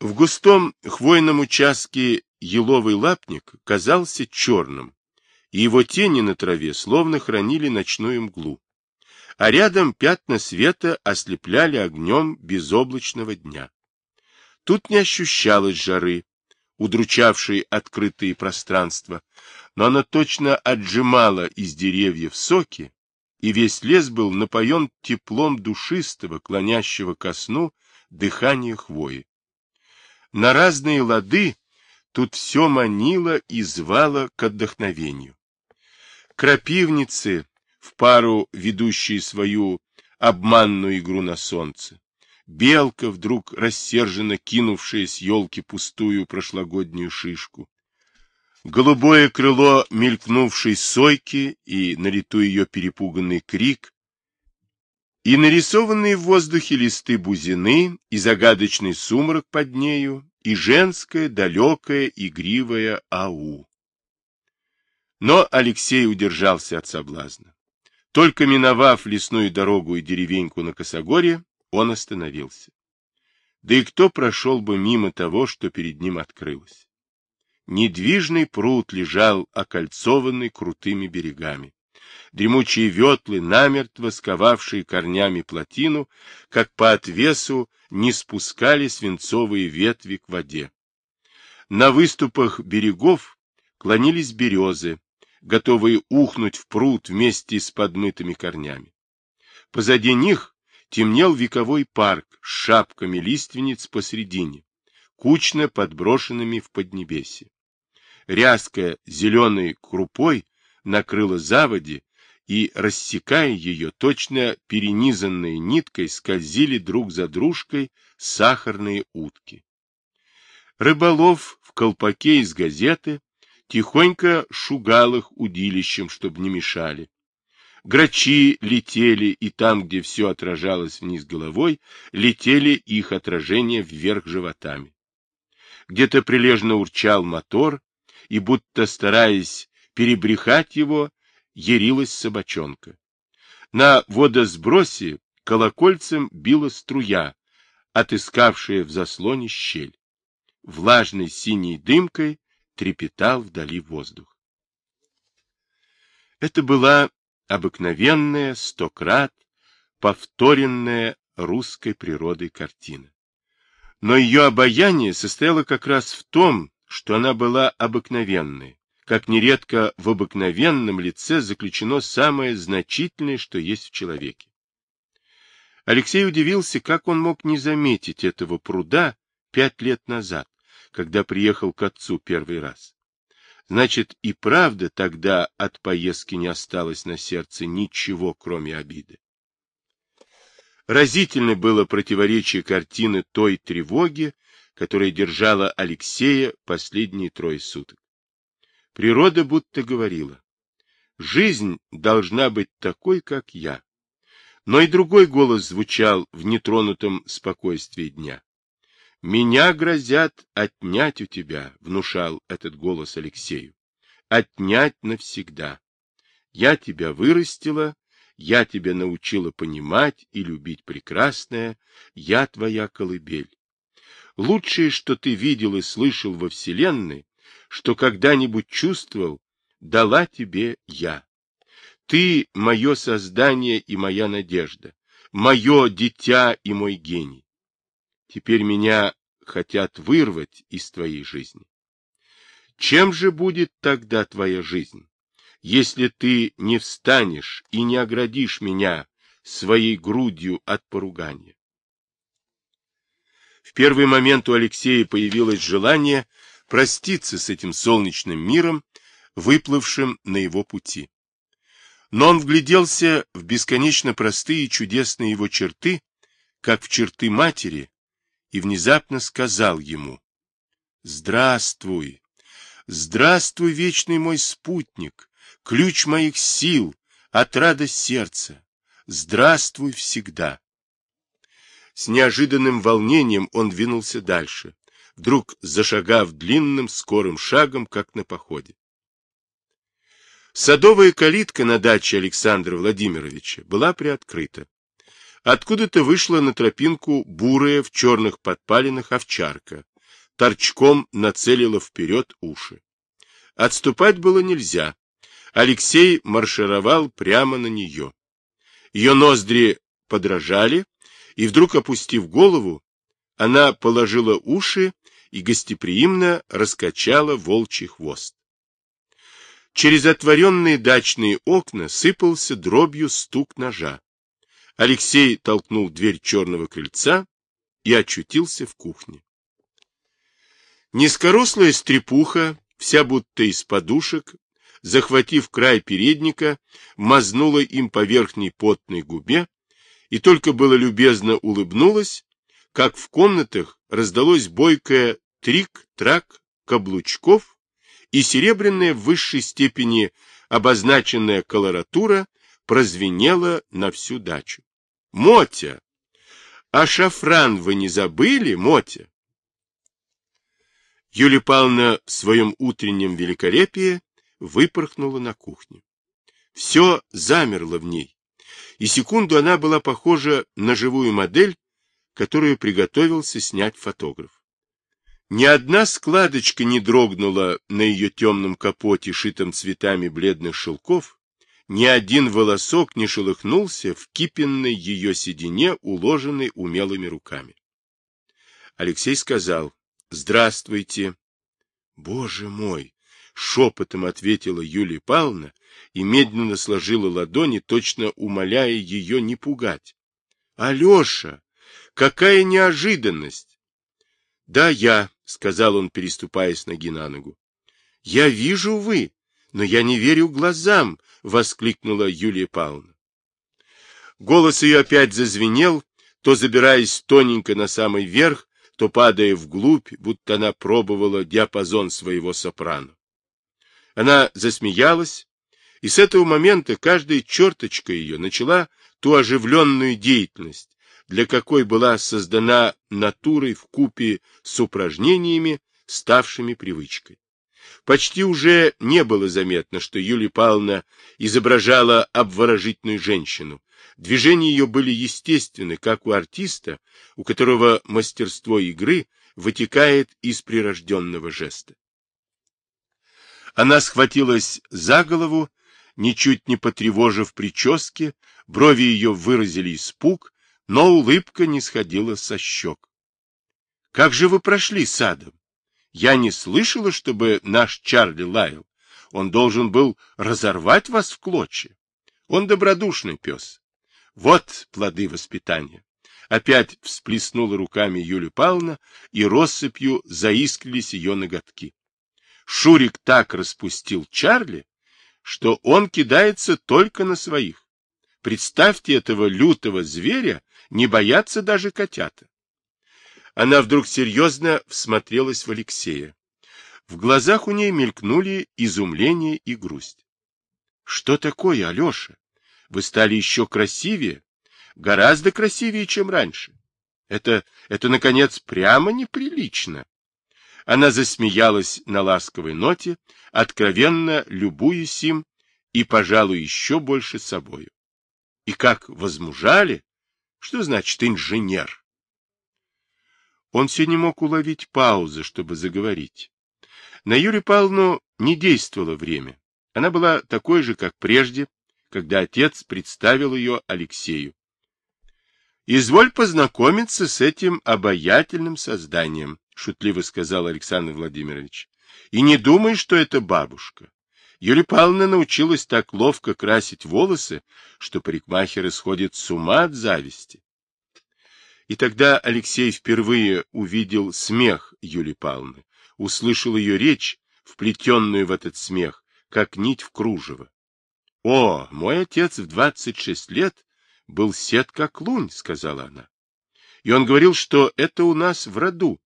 В густом хвойном участке еловый лапник казался черным, и его тени на траве словно хранили ночную мглу. А рядом пятна света ослепляли огнем безоблачного дня. Тут не ощущалось жары, удручавшей открытые пространства, но она точно отжимала из деревьев соки, и весь лес был напоен теплом душистого, клонящего ко сну, дыхания хвои. На разные лады тут все манило и звало к отдохновению. Крапивницы, в пару ведущие свою обманную игру на солнце, белка, вдруг рассерженно кинувшая с елки пустую прошлогоднюю шишку, голубое крыло мелькнувшей сойки и на лету ее перепуганный крик, и нарисованные в воздухе листы бузины, и загадочный сумрак под нею, и женская далекая игривая ау. Но Алексей удержался от соблазна. Только миновав лесную дорогу и деревеньку на Косогоре, он остановился. Да и кто прошел бы мимо того, что перед ним открылось? Недвижный пруд лежал окольцованный крутыми берегами. Дремучие ветлы, намертво сковавшие корнями плотину, как по отвесу не спускали свинцовые ветви к воде. На выступах берегов клонились березы, готовые ухнуть в пруд вместе с подмытыми корнями. Позади них темнел вековой парк с шапками лиственниц посредине, кучно подброшенными в поднебесье ряская зеленой крупой накрыла заводи, и, рассекая ее, точно перенизанной ниткой скользили друг за дружкой сахарные утки. Рыболов в колпаке из газеты тихонько шугал их удилищем, чтобы не мешали. Грачи летели, и там, где все отражалось вниз головой, летели их отражения вверх животами. Где-то прилежно урчал мотор, и, будто стараясь перебрехать его, ярилась собачонка. На водосбросе колокольцем била струя, отыскавшая в заслоне щель. Влажной синей дымкой трепетал вдали воздух. Это была обыкновенная, стократ повторенная русской природой картина. Но ее обаяние состояло как раз в том, что она была обыкновенной, как нередко в обыкновенном лице заключено самое значительное, что есть в человеке. Алексей удивился, как он мог не заметить этого пруда пять лет назад, когда приехал к отцу первый раз. Значит, и правда тогда от поездки не осталось на сердце ничего, кроме обиды. Разительно было противоречие картины той тревоги, которая держала Алексея последние трое суток. Природа будто говорила, жизнь должна быть такой, как я. Но и другой голос звучал в нетронутом спокойствии дня. «Меня грозят отнять у тебя», — внушал этот голос Алексею. «Отнять навсегда. Я тебя вырастила, я тебя научила понимать и любить прекрасное, я твоя колыбель. Лучшее, что ты видел и слышал во Вселенной, что когда-нибудь чувствовал, дала тебе я. Ты — мое создание и моя надежда, мое дитя и мой гений. Теперь меня хотят вырвать из твоей жизни. Чем же будет тогда твоя жизнь, если ты не встанешь и не оградишь меня своей грудью от поругания? В первый момент у Алексея появилось желание проститься с этим солнечным миром, выплывшим на его пути. Но он вгляделся в бесконечно простые и чудесные его черты, как в черты матери, и внезапно сказал ему, «Здравствуй! Здравствуй, вечный мой спутник, ключ моих сил, отрада сердца! Здравствуй всегда!» С неожиданным волнением он двинулся дальше, вдруг зашагав длинным скорым шагом, как на походе. Садовая калитка на даче Александра Владимировича была приоткрыта. Откуда-то вышла на тропинку бурая в черных подпалинах овчарка, торчком нацелила вперед уши. Отступать было нельзя. Алексей маршировал прямо на нее. Ее ноздри подражали, и вдруг, опустив голову, она положила уши и гостеприимно раскачала волчий хвост. Через отворенные дачные окна сыпался дробью стук ножа. Алексей толкнул дверь черного крыльца и очутился в кухне. Низкорослая стрепуха, вся будто из подушек, захватив край передника, мазнула им по верхней потной губе и только было любезно улыбнулась, как в комнатах раздалось бойкое трик-трак каблучков и серебряная в высшей степени обозначенная колоратура прозвенела на всю дачу. «Мотя! А шафран вы не забыли, Мотя?» Юлия Павловна в своем утреннем великолепии выпорхнула на кухню. Все замерло в ней, и секунду она была похожа на живую модель, которую приготовился снять фотограф. Ни одна складочка не дрогнула на ее темном капоте, шитом цветами бледных шелков, ни один волосок не шелохнулся в кипенной ее седине, уложенной умелыми руками. Алексей сказал «Здравствуйте». «Боже мой!» — шепотом ответила Юлия Павловна и медленно сложила ладони, точно умоляя ее не пугать. «Алеша! Какая неожиданность!» «Да, я», — сказал он, переступая с ноги на ногу. — Я вижу вы, но я не верю глазам, — воскликнула Юлия Павловна. Голос ее опять зазвенел, то забираясь тоненько на самый верх, то падая вглубь, будто она пробовала диапазон своего сопрано. Она засмеялась, и с этого момента каждая черточка ее начала ту оживленную деятельность, для какой была создана натурой в купе с упражнениями, ставшими привычкой. Почти уже не было заметно, что Юлия Павловна изображала обворожительную женщину. Движения ее были естественны, как у артиста, у которого мастерство игры вытекает из прирожденного жеста. Она схватилась за голову, ничуть не потревожив прически, брови ее выразили испуг, но улыбка не сходила со щек. — Как же вы прошли садом? Я не слышала, чтобы наш Чарли лаял. Он должен был разорвать вас в клочья. Он добродушный пес. Вот плоды воспитания. Опять всплеснула руками Юлия Павловна, и россыпью заискрились ее ноготки. Шурик так распустил Чарли, что он кидается только на своих. Представьте этого лютого зверя не боятся даже котята. Она вдруг серьезно всмотрелась в Алексея. В глазах у ней мелькнули изумление и грусть. — Что такое, Алеша? Вы стали еще красивее, гораздо красивее, чем раньше. Это, это, наконец, прямо неприлично. Она засмеялась на ласковой ноте, откровенно любуясь им и, пожалуй, еще больше собою. И как возмужали, что значит инженер? Он все не мог уловить паузы, чтобы заговорить. На Юрию Павловну не действовало время. Она была такой же, как прежде, когда отец представил ее Алексею. «Изволь познакомиться с этим обаятельным созданием», — шутливо сказал Александр Владимирович. «И не думай, что это бабушка. Юлия Павловна научилась так ловко красить волосы, что парикмахеры сходят с ума от зависти. И тогда Алексей впервые увидел смех Юлии Павловны, услышал ее речь, вплетенную в этот смех, как нить в кружево. — О, мой отец в двадцать шесть лет был сед как лунь, — сказала она. И он говорил, что это у нас в роду,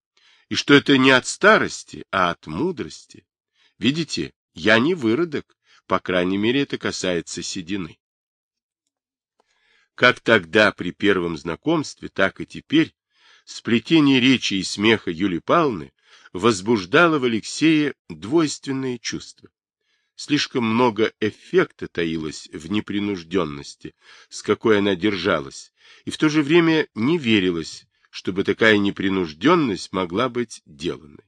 и что это не от старости, а от мудрости. Видите, я не выродок, по крайней мере, это касается седины. Как тогда при первом знакомстве, так и теперь сплетение речи и смеха Юлии Павловны возбуждало в Алексее двойственные чувства. Слишком много эффекта таилось в непринужденности, с какой она держалась, и в то же время не верилось, чтобы такая непринужденность могла быть деланной.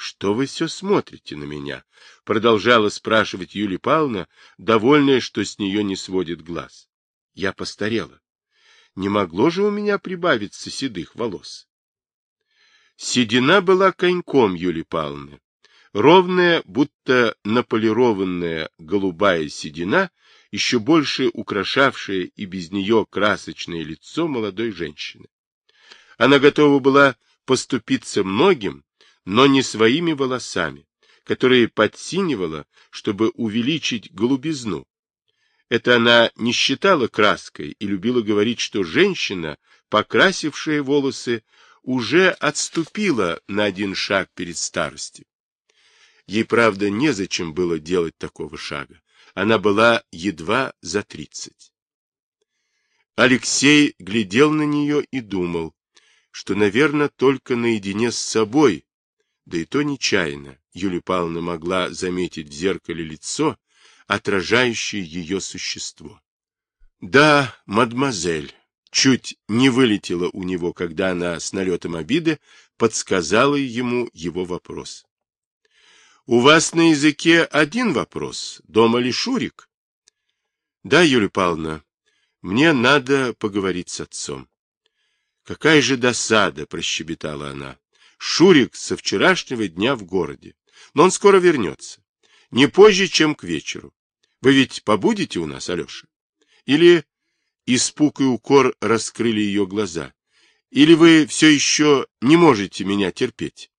Что вы все смотрите на меня? Продолжала спрашивать Юлия Павловна, довольная, что с нее не сводит глаз. Я постарела. Не могло же у меня прибавиться седых волос. Седина была коньком Юлии Павловны. Ровная, будто наполированная голубая седина, еще больше украшавшая и без нее красочное лицо молодой женщины. Она готова была поступиться многим, но не своими волосами, которые подсинивала, чтобы увеличить голубизну. Это она не считала краской и любила говорить, что женщина, покрасившая волосы, уже отступила на один шаг перед старостью. Ей, правда, незачем было делать такого шага. Она была едва за тридцать. Алексей глядел на нее и думал, что, наверное, только наедине с собой да и то нечаянно Юлия Павловна могла заметить в зеркале лицо, отражающее ее существо. Да, мадемуазель, чуть не вылетела у него, когда она с налетом обиды подсказала ему его вопрос. У вас на языке один вопрос, дома ли Шурик? Да, Юлия Павловна, мне надо поговорить с отцом. Какая же досада, прощебетала она. Шурик со вчерашнего дня в городе. Но он скоро вернется. Не позже, чем к вечеру. Вы ведь побудете у нас, Алеша? Или испуг и укор раскрыли ее глаза? Или вы все еще не можете меня терпеть?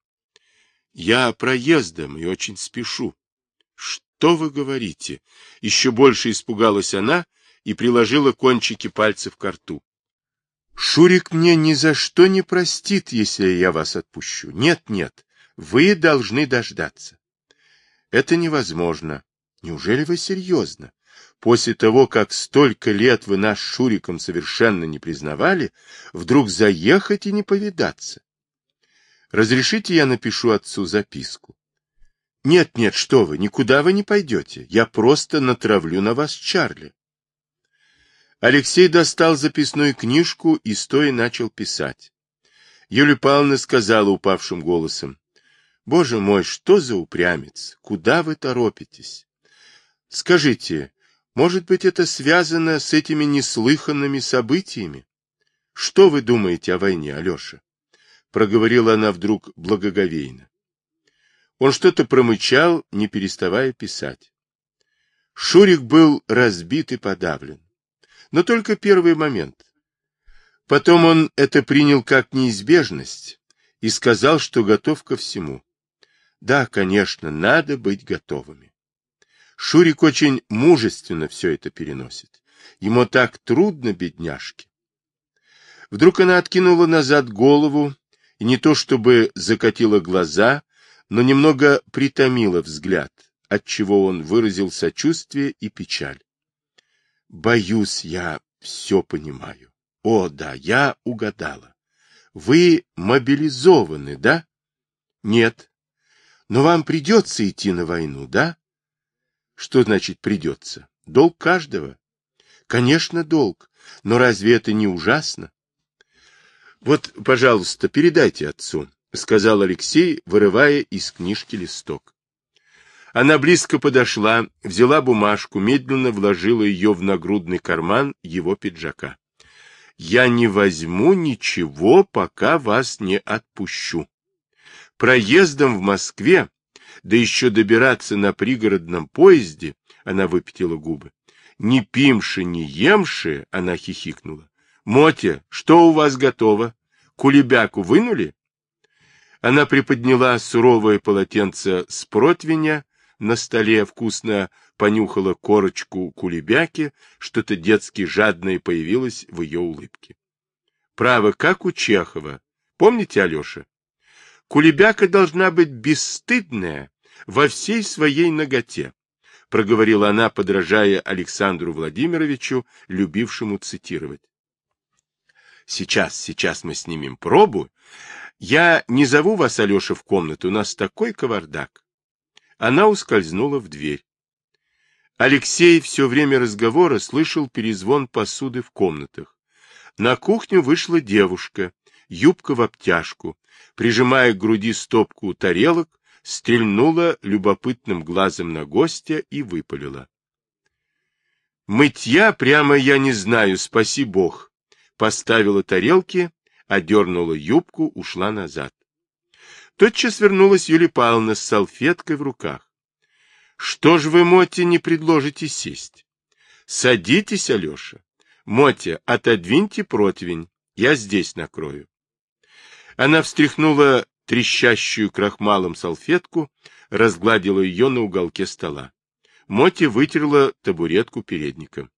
Я проездом и очень спешу. Что вы говорите? Еще больше испугалась она и приложила кончики пальцев к рту. Шурик мне ни за что не простит, если я вас отпущу. Нет, нет, вы должны дождаться. Это невозможно. Неужели вы серьезно? После того, как столько лет вы нас Шуриком совершенно не признавали, вдруг заехать и не повидаться? Разрешите я напишу отцу записку? Нет, нет, что вы, никуда вы не пойдете. Я просто натравлю на вас Чарли. Алексей достал записную книжку и стоя начал писать. Юлия Павловна сказала упавшим голосом, «Боже мой, что за упрямец? Куда вы торопитесь? Скажите, может быть, это связано с этими неслыханными событиями? Что вы думаете о войне, Алеша?» Проговорила она вдруг благоговейно. Он что-то промычал, не переставая писать. Шурик был разбит и подавлен но только первый момент. Потом он это принял как неизбежность и сказал, что готов ко всему. Да, конечно, надо быть готовыми. Шурик очень мужественно все это переносит. Ему так трудно, бедняжке. Вдруг она откинула назад голову и не то чтобы закатила глаза, но немного притомила взгляд, отчего он выразил сочувствие и печаль. Боюсь, я все понимаю. О, да, я угадала. Вы мобилизованы, да? Нет. Но вам придется идти на войну, да? Что значит придется? Долг каждого. Конечно, долг. Но разве это не ужасно? Вот, пожалуйста, передайте отцу, сказал Алексей, вырывая из книжки листок. Она близко подошла, взяла бумажку, медленно вложила ее в нагрудный карман его пиджака. «Я не возьму ничего, пока вас не отпущу. Проездом в Москве, да еще добираться на пригородном поезде, она выпятила губы. Не пимши, не емши, она хихикнула. Мотя, что у вас готово? Кулебяку вынули? Она приподняла суровое полотенце с противня, на столе, вкусно понюхала корочку кулебяки, что-то детски жадное появилось в ее улыбке. Право, как у Чехова. Помните, Алеша? Кулебяка должна быть бесстыдная во всей своей ноготе, проговорила она, подражая Александру Владимировичу, любившему цитировать. Сейчас, сейчас мы снимем пробу. Я не зову вас, Алеша, в комнату, у нас такой кавардак. Она ускользнула в дверь. Алексей все время разговора слышал перезвон посуды в комнатах. На кухню вышла девушка, юбка в обтяжку, прижимая к груди стопку тарелок, стрельнула любопытным глазом на гостя и выпалила. Мытья прямо я не знаю, спаси бог. Поставила тарелки, одернула юбку, ушла назад. Тотчас вернулась Юлия Павловна с салфеткой в руках. — Что ж вы, Мотя, не предложите сесть? — Садитесь, Алеша. Мотя, отодвиньте противень, я здесь накрою. Она встряхнула трещащую крахмалом салфетку, разгладила ее на уголке стола. Мотя вытерла табуретку передником.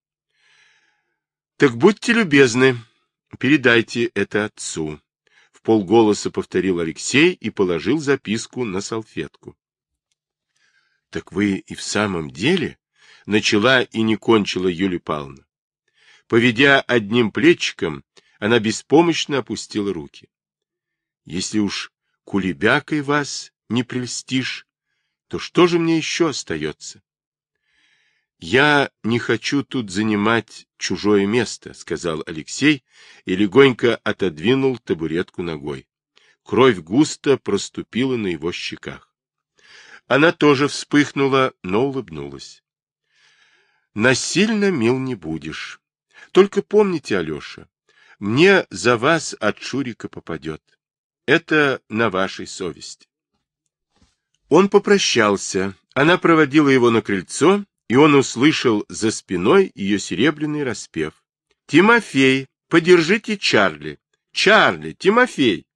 — Так будьте любезны, передайте это отцу. В полголоса повторил Алексей и положил записку на салфетку. — Так вы и в самом деле? — начала и не кончила Юлия Павловна. Поведя одним плечиком, она беспомощно опустила руки. — Если уж кулебякой вас не прельстишь, то что же мне еще остается? — Я не хочу тут занимать чужое место, — сказал Алексей и легонько отодвинул табуретку ногой. Кровь густо проступила на его щеках. Она тоже вспыхнула, но улыбнулась. — Насильно мил не будешь. Только помните, Алеша, мне за вас от Шурика попадет. Это на вашей совести. Он попрощался. Она проводила его на крыльцо и он услышал за спиной ее серебряный распев. «Тимофей, подержите Чарли! Чарли, Тимофей!»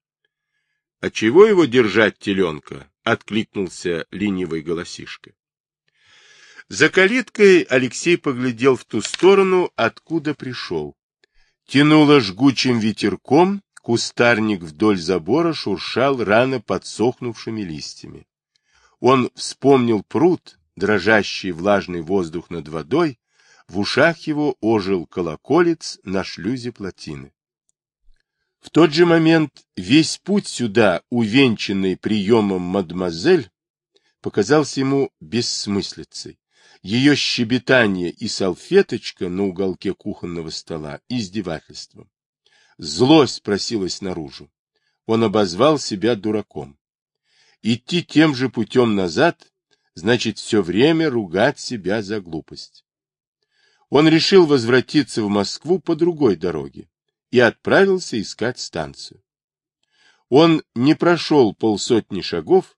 «А чего его держать, теленка?» — откликнулся ленивый голосишка. За калиткой Алексей поглядел в ту сторону, откуда пришел. Тянуло жгучим ветерком, кустарник вдоль забора шуршал рано подсохнувшими листьями. Он вспомнил пруд, дрожащий влажный воздух над водой, в ушах его ожил колоколец на шлюзе плотины. В тот же момент весь путь сюда, увенчанный приемом мадемуазель, показался ему бессмыслицей. Ее щебетание и салфеточка на уголке кухонного стола издевательством. Злость просилась наружу. Он обозвал себя дураком. Идти тем же путем назад значит все время ругать себя за глупость. Он решил возвратиться в Москву по другой дороге и отправился искать станцию. Он не прошел полсотни шагов,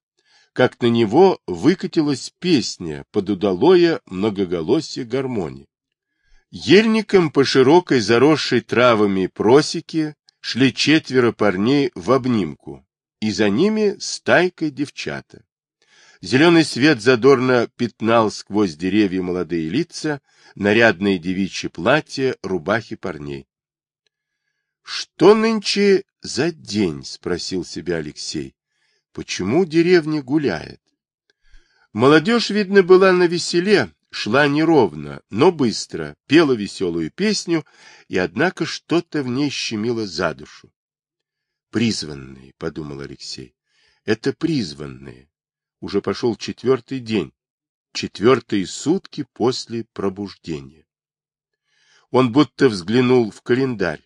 как на него выкатилась песня под удалое многоголосие гармонии. Ельником по широкой заросшей травами просеке шли четверо парней в обнимку, и за ними стайкой девчата. Зеленый свет задорно пятнал сквозь деревья молодые лица, нарядные девичьи платья, рубахи парней. — Что нынче за день? — спросил себя Алексей. — Почему деревня гуляет? Молодежь, видно, была на веселе, шла неровно, но быстро, пела веселую песню, и, однако, что-то в ней щемило за душу. «Призванные», — подумал Алексей, — «это призванные уже пошел четвертый день, четвертые сутки после пробуждения. Он будто взглянул в календарь.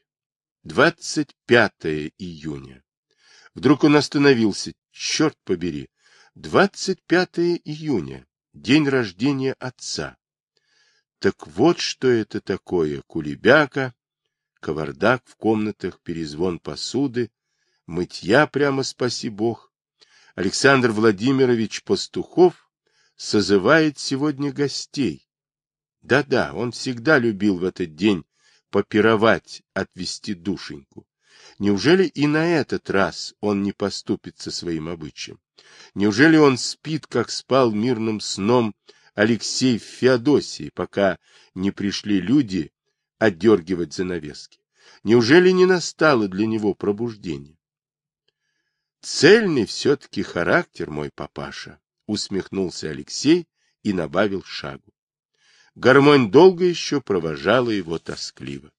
25 июня. Вдруг он остановился. Черт побери. 25 июня. День рождения отца. Так вот что это такое. Кулебяка, кавардак в комнатах, перезвон посуды, мытья прямо, спаси бог, Александр Владимирович Пастухов созывает сегодня гостей. Да-да, он всегда любил в этот день попировать, отвести душеньку. Неужели и на этот раз он не поступит со своим обычаем? Неужели он спит, как спал мирным сном Алексей в Феодосии, пока не пришли люди отдергивать занавески? Неужели не настало для него пробуждение? Цельный все-таки характер мой папаша, усмехнулся Алексей и набавил шагу. Гармонь долго еще провожала его тоскливо.